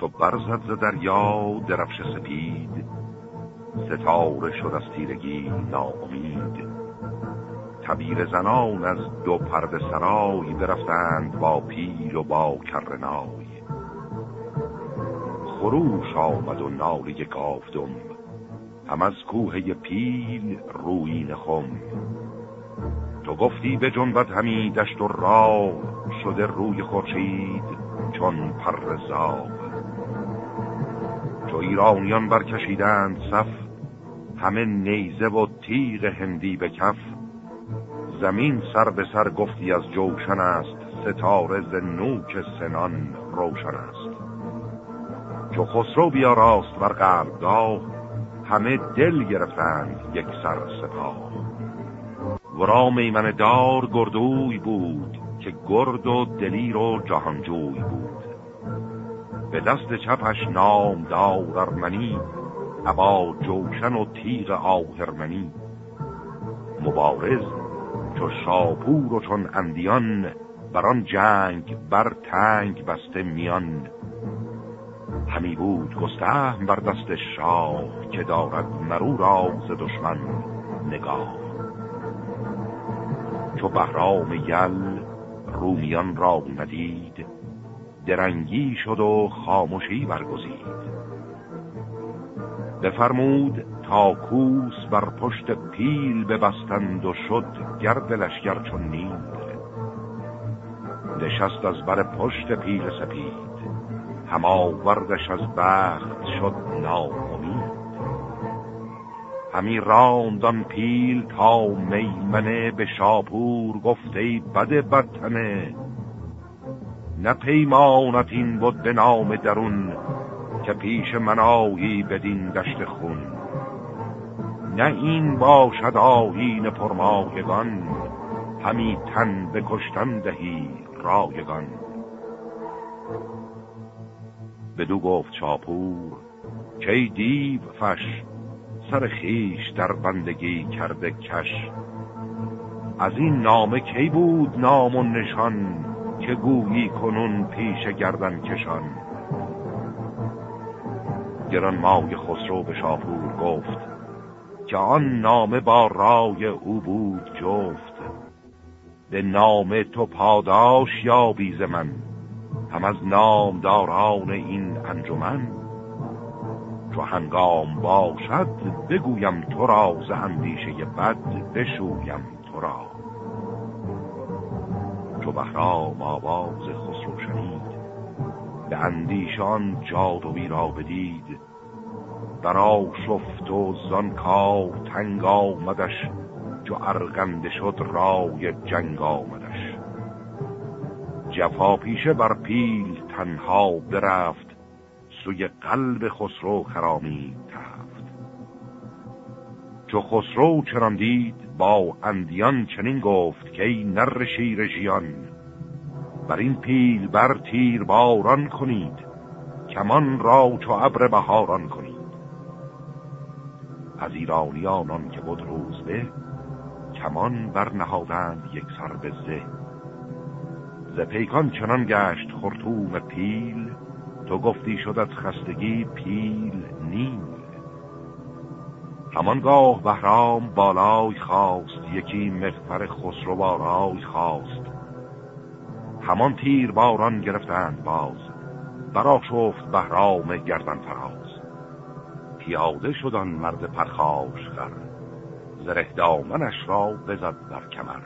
چو برزد ز دریا درفش سپید ستاره شد از تیرگی ناامید. تبیر زنان از دو پرد سرای برفتند با پیل و با کرنای خروش آمد و ناله گاودم هم از کوه پیل روی خم. تو گفتی به جنبت همی دشت و راه شده روی خورشید چون پر زاب چو ایرانیان برکشیدند صف همه نیزه و تیغ هندی به کف. زمین سر به سر گفتی از جوشن است ستاره ز نوک سنان روشن است. چو خسرو بیا راست بر قلبگاه همه دل گرفتند یک سر سپاه. ورا میمن دار گردوی بود که گرد و دلیر و جهانجوی بود. به دست چپش نام دار ارمنی ابا جوشن و تیغ آهرمنی. مبارز چو شاپور و چون اندیان بران جنگ بر تنگ بسته میان. همی بود گستهم بر دست شاه که دارد مرو را ز دشمن نگاه. چو بهرام یل رومیان را ندید درنگی شد و خاموشی برگزید. بفرمود تا کوس بر پشت پیل ببستند و شد گرد لشگر چون نیل. نشست از بر پشت پیل سپید. هما وردش از بخت شد ناامید همی راندان پیل تا میمنه به شاپور گفته بد بدتنه نه پیمانت این بود به نام درون که پیش منایی بدین دشت خون. نه این باشد آهین پرمایگان همی تن به دهی رایگان. بدو گفت چاپور که دیو فش سر خیش در بندگی کرده کش. از این نامه کی بود نام و نشان؟ که گویی کنون پیش گردن کشان گران مای خسرو به شاپور گفت که آن نامه با رای او بود جفت. به نام تو پاداش یا بیز من هم از نامداران این انجمن. چو هنگام باشد بگویم تو را ز اندیشه بد بشویم تو را. چو بهرام آواز خسرو شنید. به اندیشان جادوی را بدید. برا شفت و زان کار تنگ آمدش چو ارغنده شد رای جنگ آمدش. جفا پیشه بر پیل تنها برفت سوی قلب خسرو خرامی. تفت چو خسرو چران دید با اندیان چنین گفت که ای نر شیر ژیان بر این پیل بر تیر باران کنید کمان را چو ابر بهاران کنید. از ایرانیانان که بود روز به کمان برنهادند یک سر به زه. ز پیکان چنان گشت خرطوم پیل تو گفتی شد از خستگی پیل نیل همانگاه بهرام بالای خواست یکی مغفر خسرو بارای خواست همان تیر باران گرفتند باز برا شفت بهرام گردن فراز. پیاده شدن مرد پرخاش خر زره دامنش را بزد در کمر.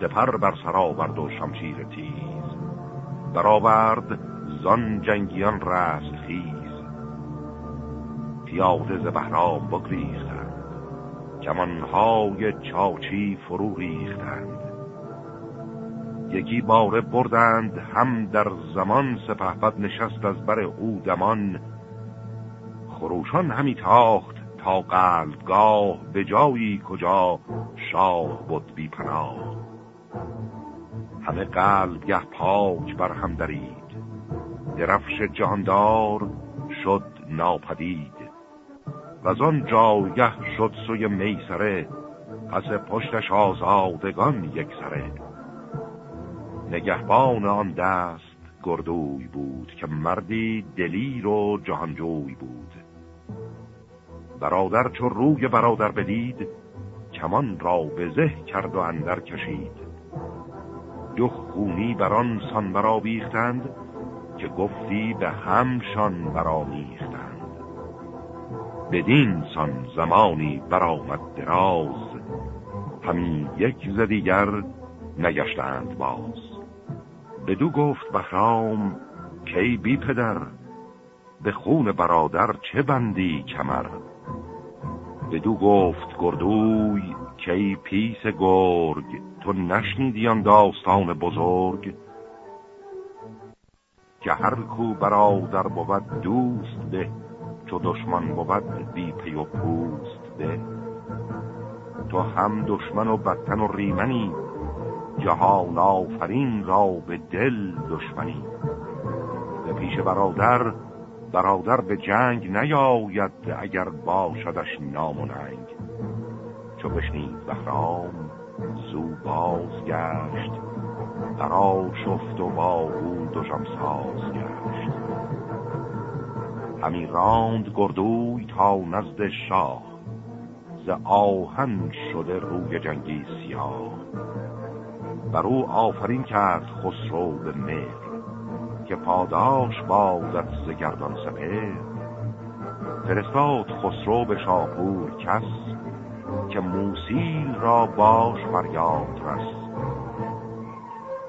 سپر بر سر و شمشیر تیز. برآورد زان جنگیان رست خیز. پیاده ز بهرام بگریختند. کمانهای چاچی فرو ریختند. یکی باره بردند هم در زمان سپهبد نشست از بر او دمان. خروشان همی تاخت تا قلبگاه به جایی کجا شاه بود بی پناه. همه قلبگه پاک بر هم درید. درفش جهاندار شد ناپدید. و آن جایه شد سوی میسره پس پشتش آزادگان یک سره. نگهبان آن دست گردوی بود که مردی دلیر و جهانجوی بود. برادر چو روی برادر بدید کمان را به زه کرد و اندر کشید. دو خونی بران سان برا بیختند که گفتی به همشان برا میختند بدین سان زمانی برآمد دراز. همین یک ز دیگر نگشتند باز. بدو گفت بخرام کی بی پدر به خون برادر چه بندی کمر؟ بدو گفت گردوی کی پیس گرگ تو نشنیدی آن داستان بزرگ؟ که هر کو برادر بود دوست به چو دشمن بود بی پی و پوست به تو هم دشمن و بدتن و ریمنی جهان آفرین را به دل دشمنی. به پیش برادر برادر به جنگ نیاید اگر باشدش نام و ننگ. چو بشنید بهرام زو باز گشت قرار شفت و با او دوشم ساز گشت همی راند گردوی تا نزد شاه ز آهن شده روی جنگی سیاه. بر او آفرین کرد خسرو به مهر که پاداش بازد ز گردان سپه فرستاد خسرو به شاپور کس که موسیل را باش فریاد رس.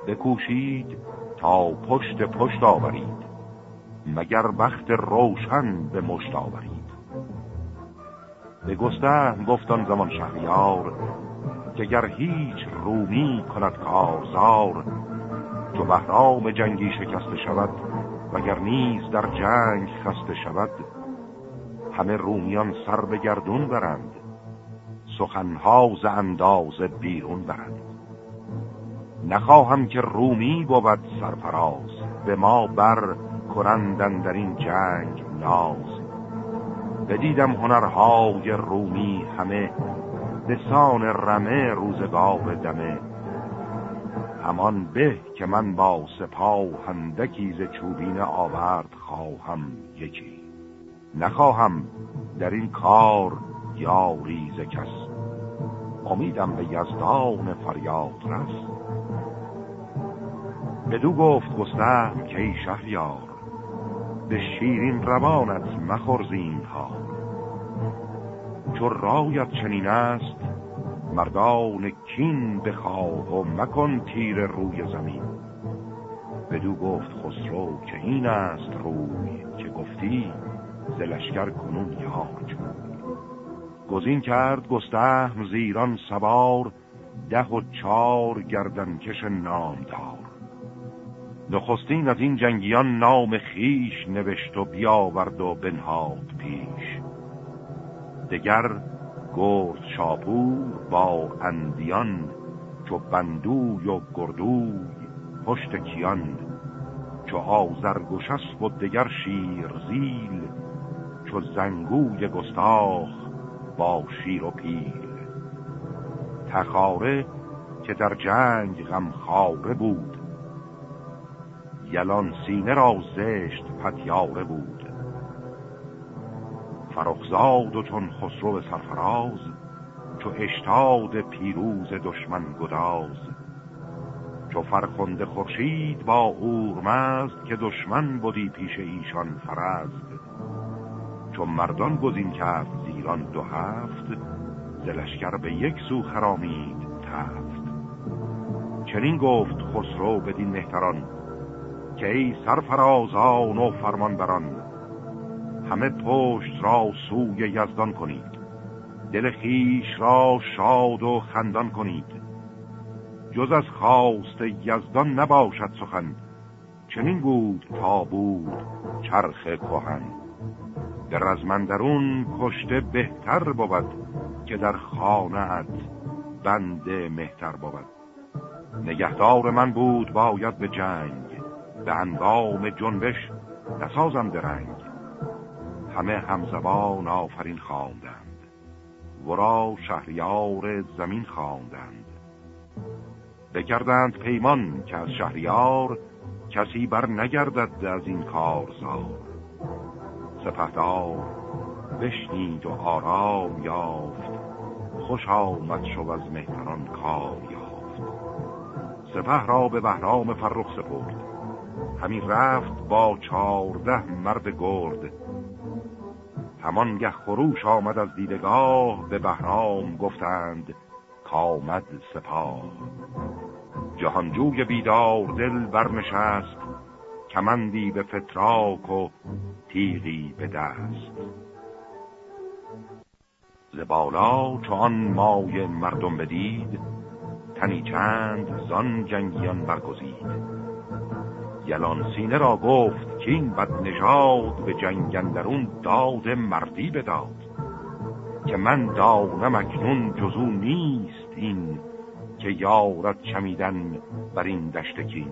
بکوشید تا پشت پشت آورید مگر وقت روشن به مشت آورید؟ به گسته گفتان زمان شهریار که گر هیچ رومی کند کارزار تو بهرام جنگی شکسته شود وگر نیز در جنگ خسته شود همه رومیان سر به گردون برند سخنها ز اندازه بیرون برند. نخواهم که رومی بود سرفراز به ما بر کنندن در این جنگ ناز. بدیدم هنرهای رومی همه دسان رمه روزگاه دمه. همان به که من با سپاه هندکی ز چوبین آورد خواهم یکی. نخواهم در این کار یاری ز کس. امیدم به یزدان فریاد رست بدو گفت گستهم که ای شهریار به شیرین روانت مخورزین ها چو رایت چنین است مردان کین بخواه و مکن تیر روی زمین. بدو گفت خسرو که این است روی که گفتی زلشگر کنون یار گزین کرد گستهم زیران سوار ده و چار گردنکش نامدار. نخستین از این جنگیان نام خیش نوشت و بیاورد و بنهاد پیش. دگر گرد شاپور با اندیان چو بندوی و گردوی پشت کیان چو آزرگوشست و دگر شیر زیل چو زنگوی گستاخ با شیر و پیل. تخاره که در جنگ غمخواره بود یلان سینه را زشت پتیاره بود. فرخزاد و چون خسرو سرفراز چو اشتاد پیروز دشمن گداز. چو فرخنده خورشید با اورمزد که دشمن بودی پیش ایشان فرزد. چو مردان گزین کرد زیران دو هفت زلشکر به یک سو خرامید تفت. چنین گفت خسرو بدین مهتران که ای سرفرازان و فرمان بران همه پشت را سوی یزدان کنید. دل خیش را شاد و خندان کنید. جز از خواست یزدان نباشد سخن. چنین بود تا بود چرخ کهن. در رزمندرون کشته بهتر بود که در خانه بند مهتر بود. نگهدار من بود باید به جنگ. به انگام جنبش نسازم درنگ. همه همزبان آفرین خواندند. ورا شهریار زمین خواندند. بکردند پیمان که از شهریار کسی بر نگردد از این کار زار سپهدار بشنید و آرام یافت. خوش آمد شو از مهتران کار یافت. سپه را به بهرام فرخ سپرد. همین رفت با چارده مرد گرد. همانگه خروش آمد از دیدگاه به بهرام گفتند کامد سپاه. جهانجوی بیدار دل برنشست کمندی به فتراک و تیغی به دست. زبالا چون آن مای مردم بدید تنی چند زان جنگیان برگزید. یلان سینه را گفت که این بد نژاد به جنگندرون داد مردی بداد. که من دانم اکنون جزو نیست این که یارد چمیدن بر این دشتکین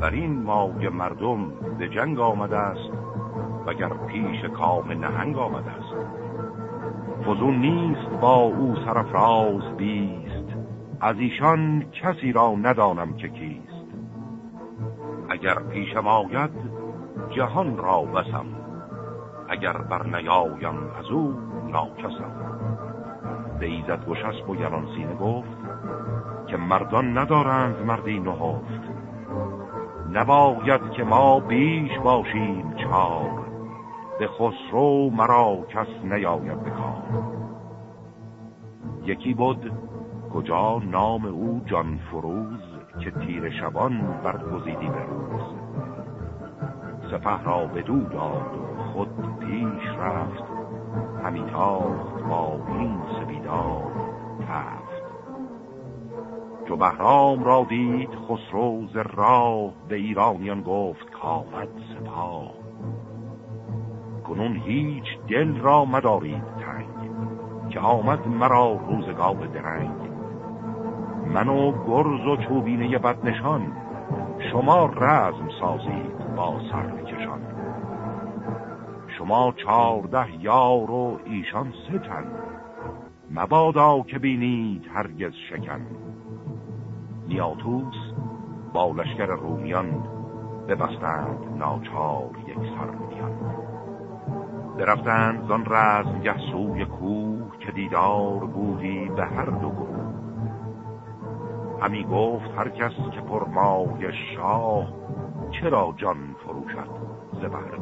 بر این ماگ مردم به جنگ آمده است وگر پیش کام نهنگ آمده است. فزون نیست با او سرفراز بیست. از ایشان کسی را ندانم که کیست. اگر پیشم آید جهان را بسم. اگر بر نیایم از او ناکسم به ایزد گشسب و یلان سینه گفت که مردان ندارند مردی نهفت. نباید که ما بیش باشیم چار به خسرو مرا کس نیاید بکار یکی بود کجا نام او جان فروز؟ که تیر شبان برگزیدی به روز سپه را بدو داد و خود پیش رفت. همی تاخت با این سبیدار تفت. چو بهرام را دید خسرو ز راه به ایرانیان گفت کامد سپاه. کنون هیچ دل را مدارید تنگ که آمد مرا روزگاه درنگ. من و گرز و چوبینه بدنشان شما رزم سازید با سرکشان. شما چارده یار و ایشان ستن مبادا که بینید هرگز شکن. نیاتوس با لشکر رومیان ببستند ناچار یک سر میان. درفتند زان رزمگه سوی کوه که دیدار بودی به هر دو همی گفت هر کس که پرمای شاه چرا جان فروشد ز بهر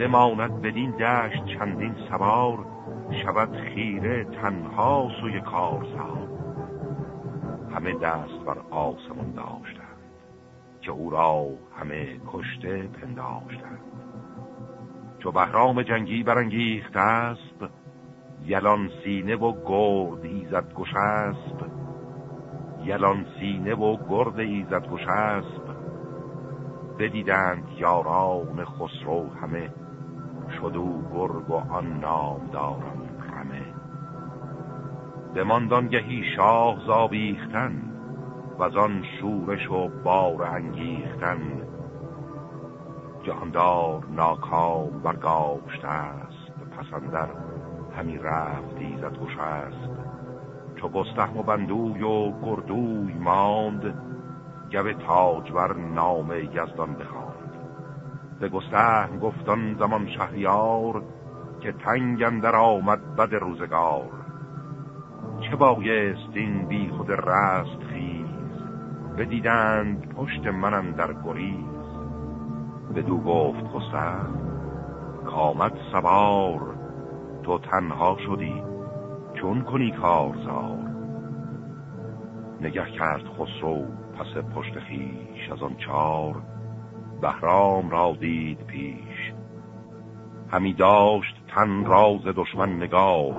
بماند بدین دشت چندین سوار شود خیره تنها سوی کارزار. همه دست بر آسمان داشتند که او را همه کشته پنداشتند. چو بهرام جنگی برانگیخت اسب یلان سینه و گرد ایزد گشسب یلان سینه و گرد ایزد گشسب بدیدند یاران خسرو همه. شدو گرگ و آن نام دارم رمه بماندانگهی شاه زابیختن و آن شورش و بار انگیختن. جهاندار ناکام برگاشته است پسندر همی رفت ایزد گشست چو گستهم و بندوی و گردوی ماند گو تاجور نام یزدان بخواند. به گستهم گفتان زمان شهریار که تنگ در آمد بد روزگار. چه بایست این بی خود رست خیز؟ بدیدند پشت منم در گریز. بدو گفت گستهم کامد سوار تو تنها شدی. چون کنی کارزار؟ نگه کرد خسرو پس پشت خیش از آن چار بهرام را دید پیش. همی داشت تن راز دشمن نگاه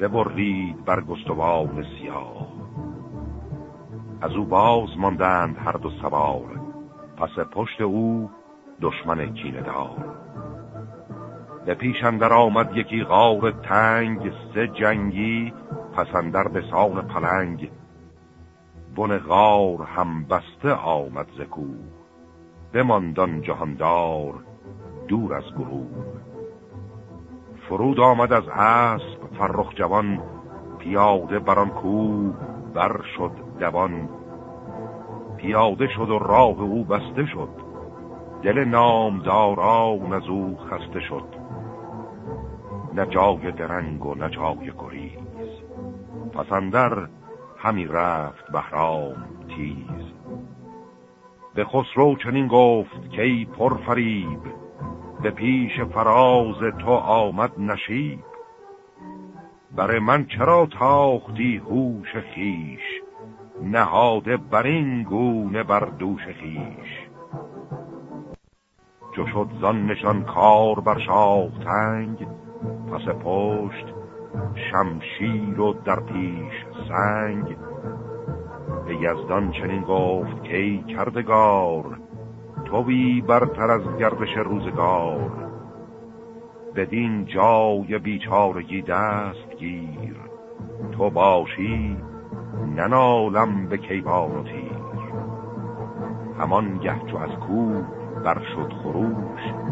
ببرید بر گستوان سیاه از او باز ماندند هر دو سوار پس پشت او دشمن کینه دار به پیش اندر آمد یکی غار تنگ سه جنگی پسندر به سان پلنگ. بن غار هم بسته آمد زکو بماندان جهاندار دور از گروه فرود آمد از اسب فرخ جوان پیاده بران کو بر شد دوان. پیاده شد و راه او بسته شد دل نامداران از او خسته شد. نه جای درنگ و نه جای گریز. پسندر همی رفت بهرام تیز. به خسرو چنین گفت که ای پرفریب به پیش فراز تو آمد نشیب. بر من چرا تاختی هوش خیش نهاده بر این گونه بر دوش خیش چو شد زان نشان کار بر شاه تنگ پس پشت شمشیر و در پیش سنگ. به یزدان چنین گفت که کردگار توی برتر از گردش روزگار. بدین جای بیچارگی دست گیر. تو باشی ننالم به کیوان و تیر. همان گه چو از کوه بر شد خروش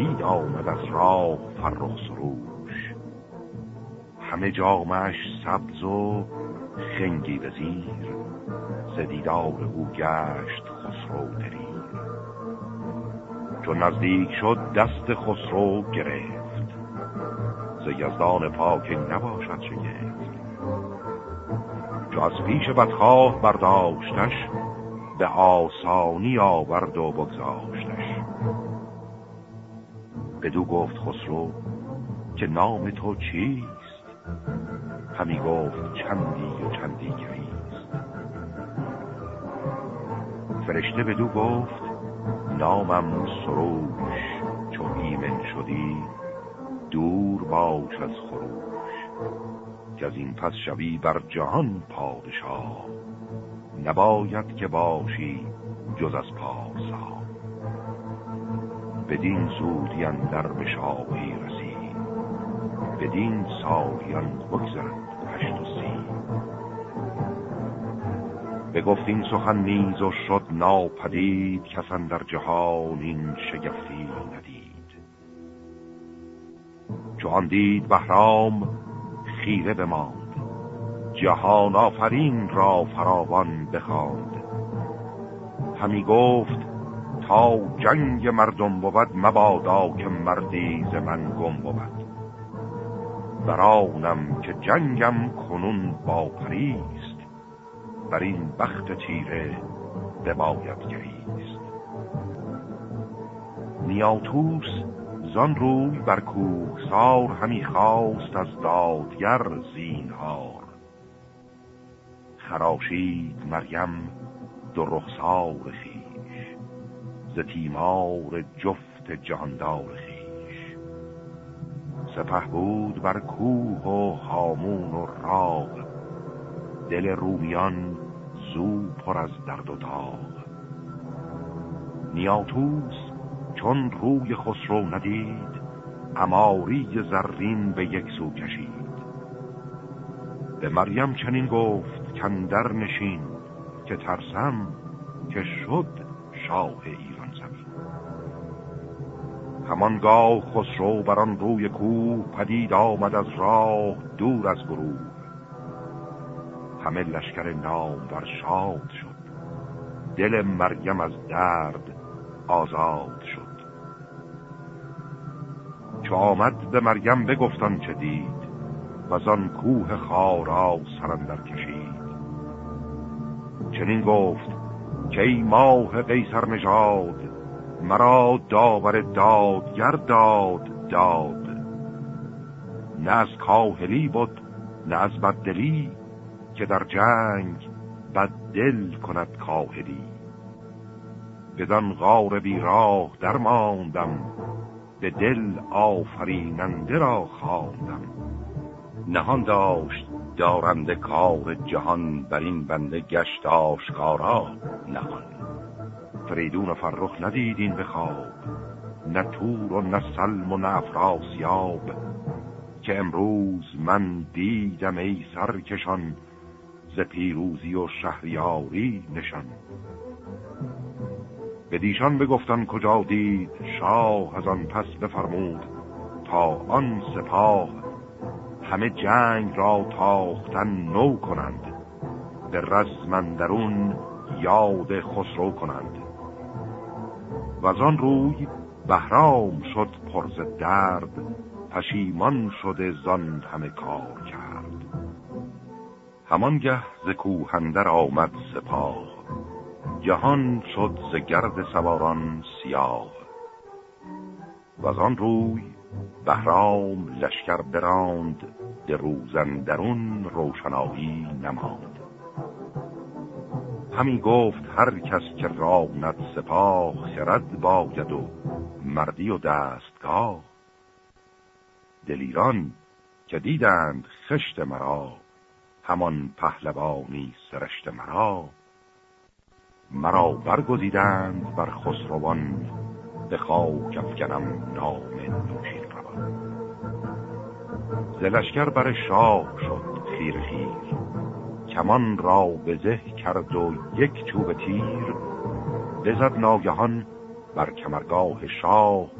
پدید آمد از راه فرخ سروش. همه جامش سبز و خنگی به زیر زدیدار او گشت خسرو دلیر. چون نزدیک شد دست خسرو گرفت ز یزدان پاک نباشد شگفت. چو از پیش بدخواه برداشتش به آسانی آورد و بگذاشتش بدو گفت خسرو که نام تو چیست؟ همی گفت چندی و چندی گریست. فرشته بدو گفت نامم سروش چو ایمن شدی دور باش از خروش. که از این پس شوی بر جهان پادشاه نباید که باشی جز از پارسا بدین زودی اندر به شاهی رسید بدین سالیان بگذرد هشت و سی. به گفتین سخن نیز و شد ناپدید کسان در جهان این شگفتی ندید. چون دید بهرام خیره بماند. جهان آفرین را فراوان بخواند. همی گفت جنگ مردم بود مبادا که مردی ز من گم بود. برانم که جنگم کنون با پریست بر این بخت تیره بباید گریست. نیاتوس زان روی بر کوه سار همی خواست از دادگر زینهار. خراشید مریم دو رخسار ز تیمار جفت جهاندار خیش سپه بود بر کوه و هامون و راغ. دل رومیان زو پر از درد و داغ. نیاتوس چون روی خسرو ندید اماری زرین به یک سو کشید. به مریم چنین گفت کندر نشین که ترسم که شد شاه همانگاه خسرو بران روی کوه پدید آمد از راه دور از گروه همه لشکر نام بر شاد شد. دل مریم از درد آزاد شد. چو آمد به مریم بگفتان چه دید و آن کوه خارا سرندر کشید. چنین گفت که ای ماه قیصر نژاد مرا داور دادگر داد داد. نه از کاهلی بود نه از بددلی که در جنگ بد دل کند کاهلی. بدان غار بیراه درماندم به دل آفریننده را خواندم. نهان داشت دارنده کار جهان بر این بنده گشت آشکارا نهان. فریدون و فرخ ندیدین به خواب. نه تور و نه سلم و نه افراسیاب که امروز من دیدم ای سرکشان ز پیروزی و شهریاری نشان. به دیشان بگفتن کجا دید شاه از آن پس بفرمود تا آن سپاه همه جنگ را تاختن نو کنند به رزمندرون یاد خسرو کنند. و آن روی بهرام شد پرز درد پشیمان شده زان همه کار کرد. همانگه ز کوهندر آمد سپاه جهان شد ز گرد سواران سیاه. و آن روی بهرام لشکر براند به روزندرون روشنایی نماند. همی گفت هر کس که راند سپاه خرد باید و مردی و دستگاه. دلیران که دیدند خشت مرا همان پهلوانی سرشت مرا. مرا برگزیدند بر خسروان به خاک افکنم نام نوشین روان. زلشگر بر شاه شد خیر خیر کمان را به کرد و یک چوب تیر بزد ناگهان بر کمرگاه شاه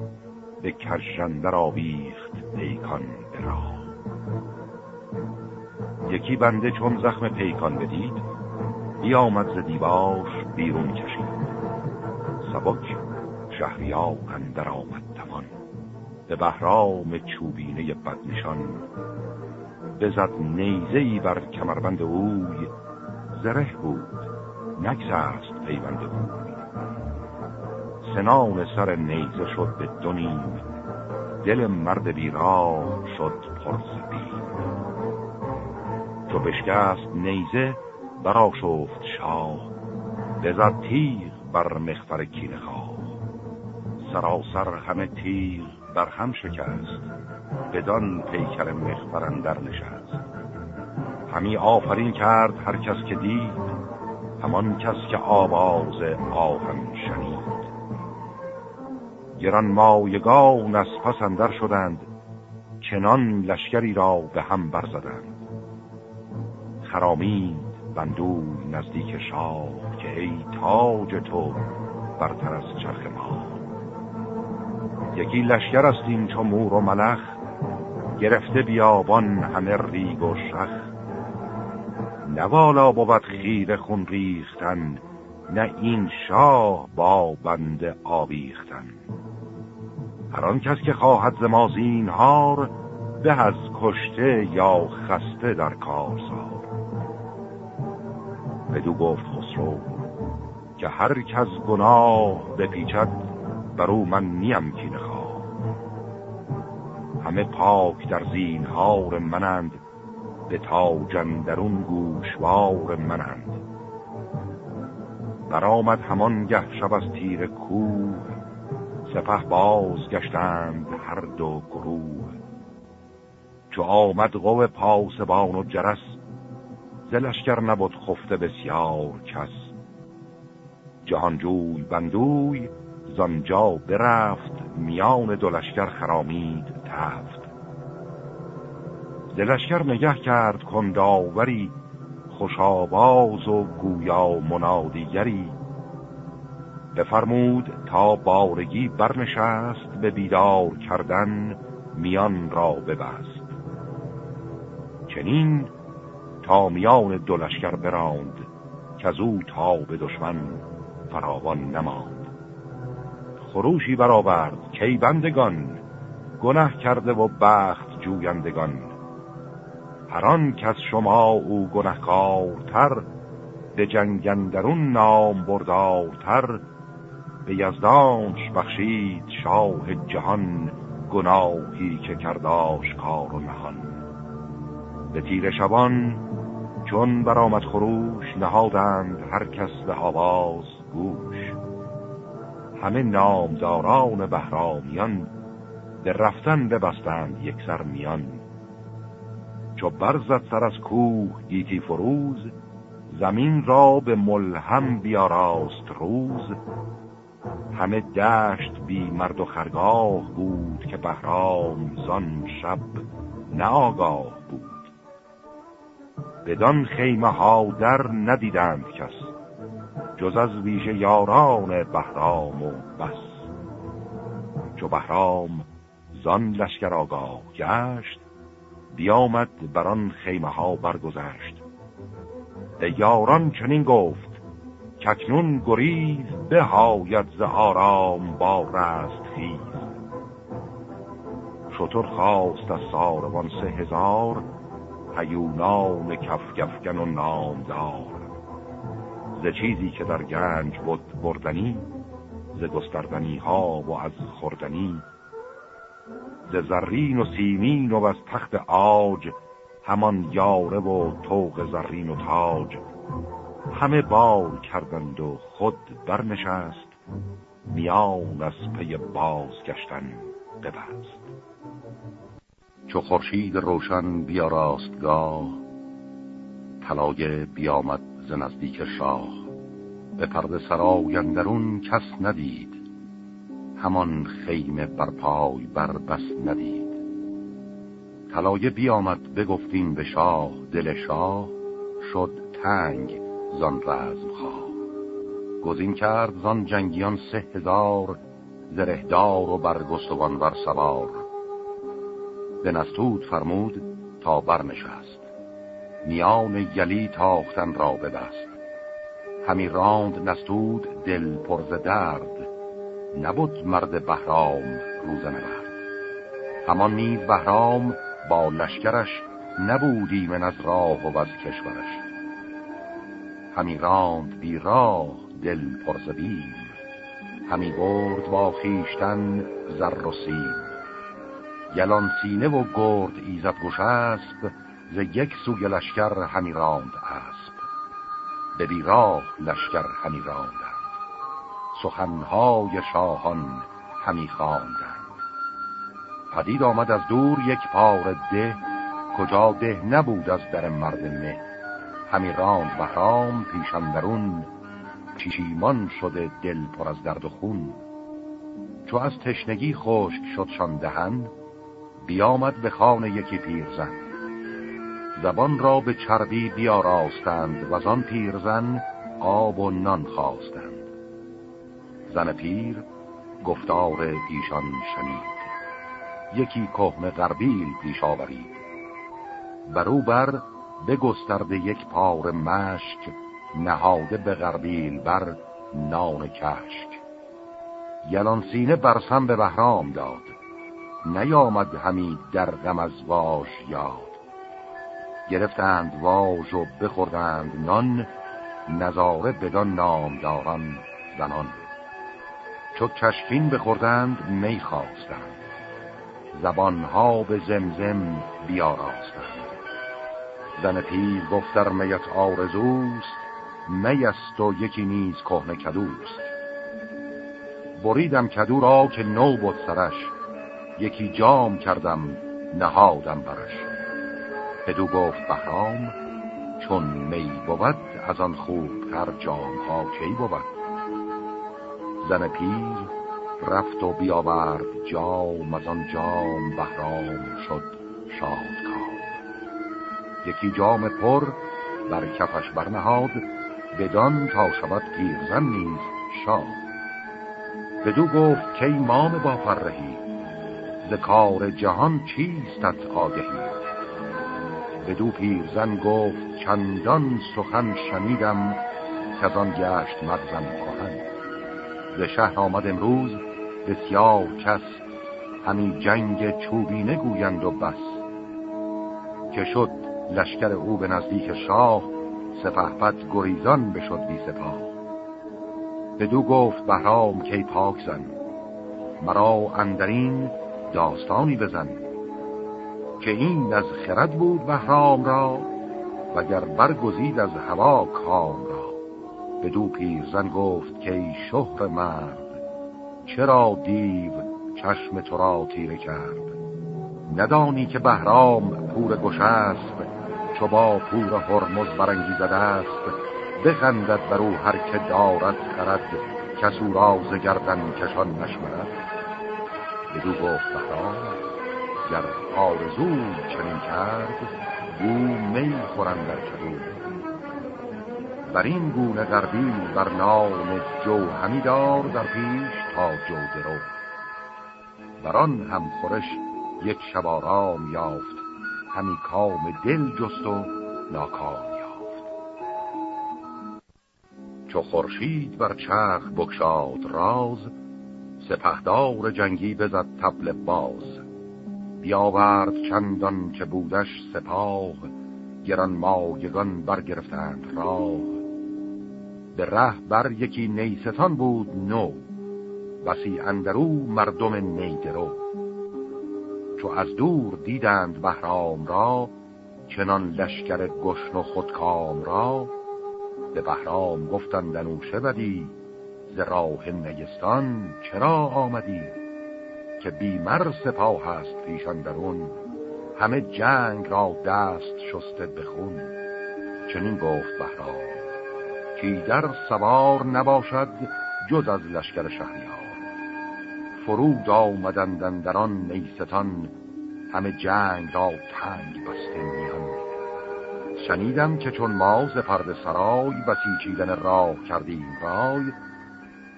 به کرشندر آویخت پیکان راه. یکی بنده چون زخم پیکان بدید بیامد ز دیواش بیرون کشید. سبک شهریار اندر آمد توان به بهرام چوبینه بدنشان بزد نیزهی بر کمربند اوی. زره بود نگذست پیوند اوی. سنان سر نیزه شد به دونیم دل مرد بیراه شد پرز بیم چو بشکست نیزه برا شفت شاه. بزد تیغ بر مخفر کین خواه. سراسر همه تیغ بر هم شکست. بدان پیکر مخفرن در نشست. همی آفرین کرد هر کس که دید همان کس که آواز آهن شنید. گران مایگان از پسندر شدند چنان لشکری را به هم برزدند خرامید بندوی نزدیک شاه که ای تاج تو برتر از چرخ ما. یکی لشکر استیم چو مور و ملخ گرفته بیابان همه ریگ و شخ. نوالا بود خیر خون ریختن نه این شاه با بنده آویختن. هر آن کس که خواهد ز ما زینهار به از کشته یا خسته در کارزار بدو گفت خسرو که هر کس گناه بپیچد بر او من نیم کینه خواه همه پاک در زینهار منند به تاجندرون گوشوار منند. برآمد همان گه شب از تیر کوه سپه باز گشتند هر دو گروه. چو آمد قو پاسبان و جرس زلشگر نبود خفته بسیار کس. جهانجوی بندوی زانجا برفت میان دلشگر خرامید تفت. دلشگر نگه کرد کنداوری خوشاباز و گویا منادیگری. بفرمود تا بارگی برنشست به بیدار کردن میان را ببست. چنین تا میان دلشگر براند که از او تا به دشمن فراوان نماند. خروشی برآورد کی بندگان گنه کرده و بخت جویندگان. هران از شما او گنهکارتر به جنگندرون نام بردارتر به یزدانش بخشید شاه جهان گناهی که کرداش کار و نهان. به تیر شبان چون برآمد خروش نهادند هر کس به آواز گوش. همه نامداران بهرامیان به رفتن ببستند یک سر میان. چو برزد سر از کوه گیتی فروز زمین را به ملهم بیاراست روز. همه دشت بی مرد و خرگاه بود که بهرام زان شب نه آگاه بود. بدان خیمه ها در ندیدند کس. جز از ویژه یاران بهرام و بس. چو بهرام زان لشکر آگاه گشت بیامد بران خیمه ها برگذشت. به یاران چنین گفت ککنون گریز بهاید ز آرام با رست خیز. شطور خواست از ساروان سه هزار هیونان کفگفگن و نامدار. ز چیزی که در گنج بود بردنی ز گستردنی ها و از خوردنی ز زرین و سیمین و از تخت آج همان یاره و توق زرین و تاج. همه بار کردند و خود برنشست میان از پی بازگشتن ببست. چو خورشید روشن بیا راستگاه طلایه بیامد ز نزدیک شاه. به پرده سرای اندرون کس ندید. همان خیمه بر پای بر بس ندید. طلایه بیامد بگفتیم به شاه دل شاه. شد تنگ زان رزم خواه. گزین کرد زان جنگیان سه هزار زرهدار و برگستوان ور سوار. به نستود فرمود تا برنشست. میان یلی تاختن را ببست همی راند نستود دل پرز درد نبود مرد بهرام روز نبرد. همان نیز بهرام با لشکرش نبودی من از راه و از کشورش. همی راند بی راه دل پرز بیم همی برد با خیشتن زر و سیم. یلان سینه و گرد ایزد گشسب ز یک سوی لشکر همی راند اسب. به بیراه لشکر همی راندند. سخنهای شاهان همی خواندند. پدید آمد از دور یک پار ده کجا ده نبود از در مرد مه. همی راند بهرام پیشندرون چیشیمان شده دل پر از درد و خون. چو از تشنگی خشک شدشان دهن بیامد به خانه یکی پیرزن. زبان را به چربی بیاراستند و آن پیرزن آب و نان خواستند. زن پیر گفتار ایشان شنید. یکی کهنه غربیل پیش آورید. برو بر بگسترده یک پار مشک نهاده به غربیل بر نان کشک. یلان سینه برسم به بهرام داد. نیامد همی در غم از واش یاد. گرفتند واژ و بخوردند نان نظاره بدان نامداران زنان. چو کشکین بخوردند می خواستند. زبانها به زمزم بیاراستند. زن پیر گفتر میت آرزوست میست و یکی نیز کهنه کدوست. بریدم کدو را که نو بود سرش یکی جام کردم نهادم برش. بدو گفت بهرام چون می بود از آن خوب تر جام ها کی بود؟ زن پیر رفت و بیاورد جام از آن جام بهرام شد شاد کام یکی جام پر بر کفش برنهاد بدان تا شود پیرزن نیز شاد. بدو گفت کی مام با فرهی ز کار جهان چیستت آگهی؟ بدو پیرزن گفت چندان سخن شنیدم که از آن گشت مغزم کهن. ز شهر آمد امروز بسیار کس همی جنگ چوبینه گویند و بس. که شد لشکر او به نزدیک شاه سپهبد گریزان بشد بی سپاه. بدو گفت بهرام کی پاک زن؟ مرا اندرین داستانی بزن. که این از خرد بود بهرام را وگر برگزید از هوا کام را. به دو پیرزن گفت که ای شهر مرد چرا دیو چشم تو را تیره کرد؟ ندانی که بهرام پور گشسب چو با پور هرمز برانگیزده است. بخندد بر او هر که دارد خرد کسو راز گردن کشان نشمرد. بدو گفت بهرام گر آرزو چنین کرد او می خورن در کدو بر این گونه غربی بر نام جو همی دار در پیش تا جو درو بر آن هم خورش یک شب آرام یافت همی کام دل جست و ناکام یافت. چو خورشید بر چرخ بکشاد راز سپهدار جنگی بزد تبل باز. بیاورد چندان که بودش سپاه گران مایگان برگرفتند راه. به ره بر یکی نیستان بود نو بسی اندرو مردم نیدرو. چو از دور دیدند بهرام را چنان لشکر گشن و خودکام را. به بهرام گفتند انوشه بدی ز راه نگستان چرا آمدی؟ که بیمر سپاه هست پیشان درون همه جنگ را دست شسته بخون چنین گفت بهرام کی در سوار نباشد جز از لشکر شهریار. فرود آمدندن در آن نیستان همه جنگ را تنگ بسته میان. شنیدم که چون ما ز پرد سرای بسیچیدن راه کردیم رای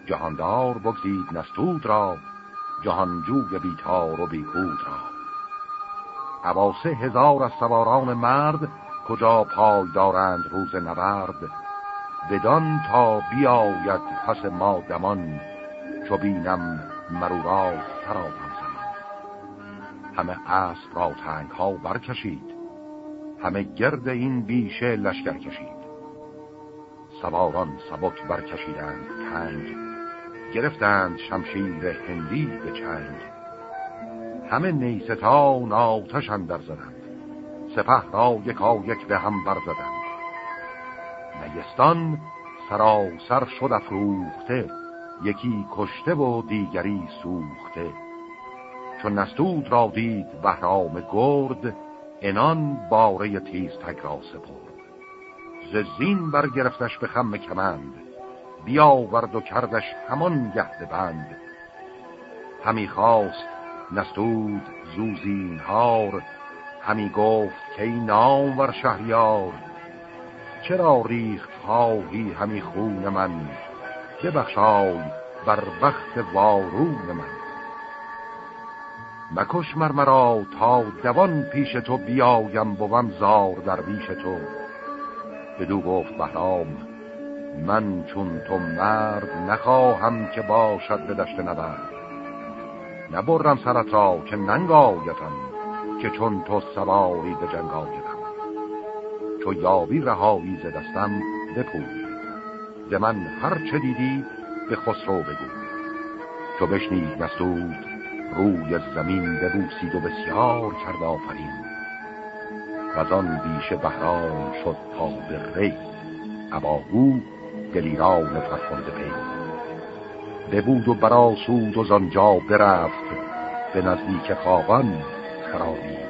جهاندار بگزید نستود را جهانجوی بیتار و بیهود را. عواسه هزار از سواران مرد کجا پای دارند روز نبرد بدان تا بیاید پس ما دمان چو بینم مرو را سراتم زمان. همه اسب را تنگ ها برکشید همه گرد این بیشه لشکر کشید. سواران سبک برکشیدند تنگ گرفتند شمشیر هندی به چنگ. همه نیستان آتش اندر زدند. سپه را یکا یک به هم برزدند نیستان سراسر شد افروخته یکی کشته و دیگری سوخته. چون نستود را دید بهرام گرد انان باره تیز تک را سپرد. ز زین برگرفتش به خم کمند بیاورد و کردش همان گهد بند. همی خواست نستود زوزین هار همی گفت که نام ور شهریار چرا ریخت خواهی همی خون من؟ ببخشای بر وقت وارون من. مکش مرمرا تا دوان پیش تو بیایم بوم زار در بیش تو. بدو گفت بهرام من چون تو مرد نخواهم که باشد به دشت نبرد. نبرم سرت را که ننگایتم که چون تو سواری به جنگ آیدم. چو یابی رهایی ز دستم بپوی. ز من هر چه دیدی به خسرو بگو چو بشنید نستود روی زمین ببوسید و بسیار کرد آفرین. و آن بیشه بهرام شد تا به ری. ابا او دلیران فرخنده پی. ببود و براسود و زانجا برفت به نزدیک خاقان خرابی.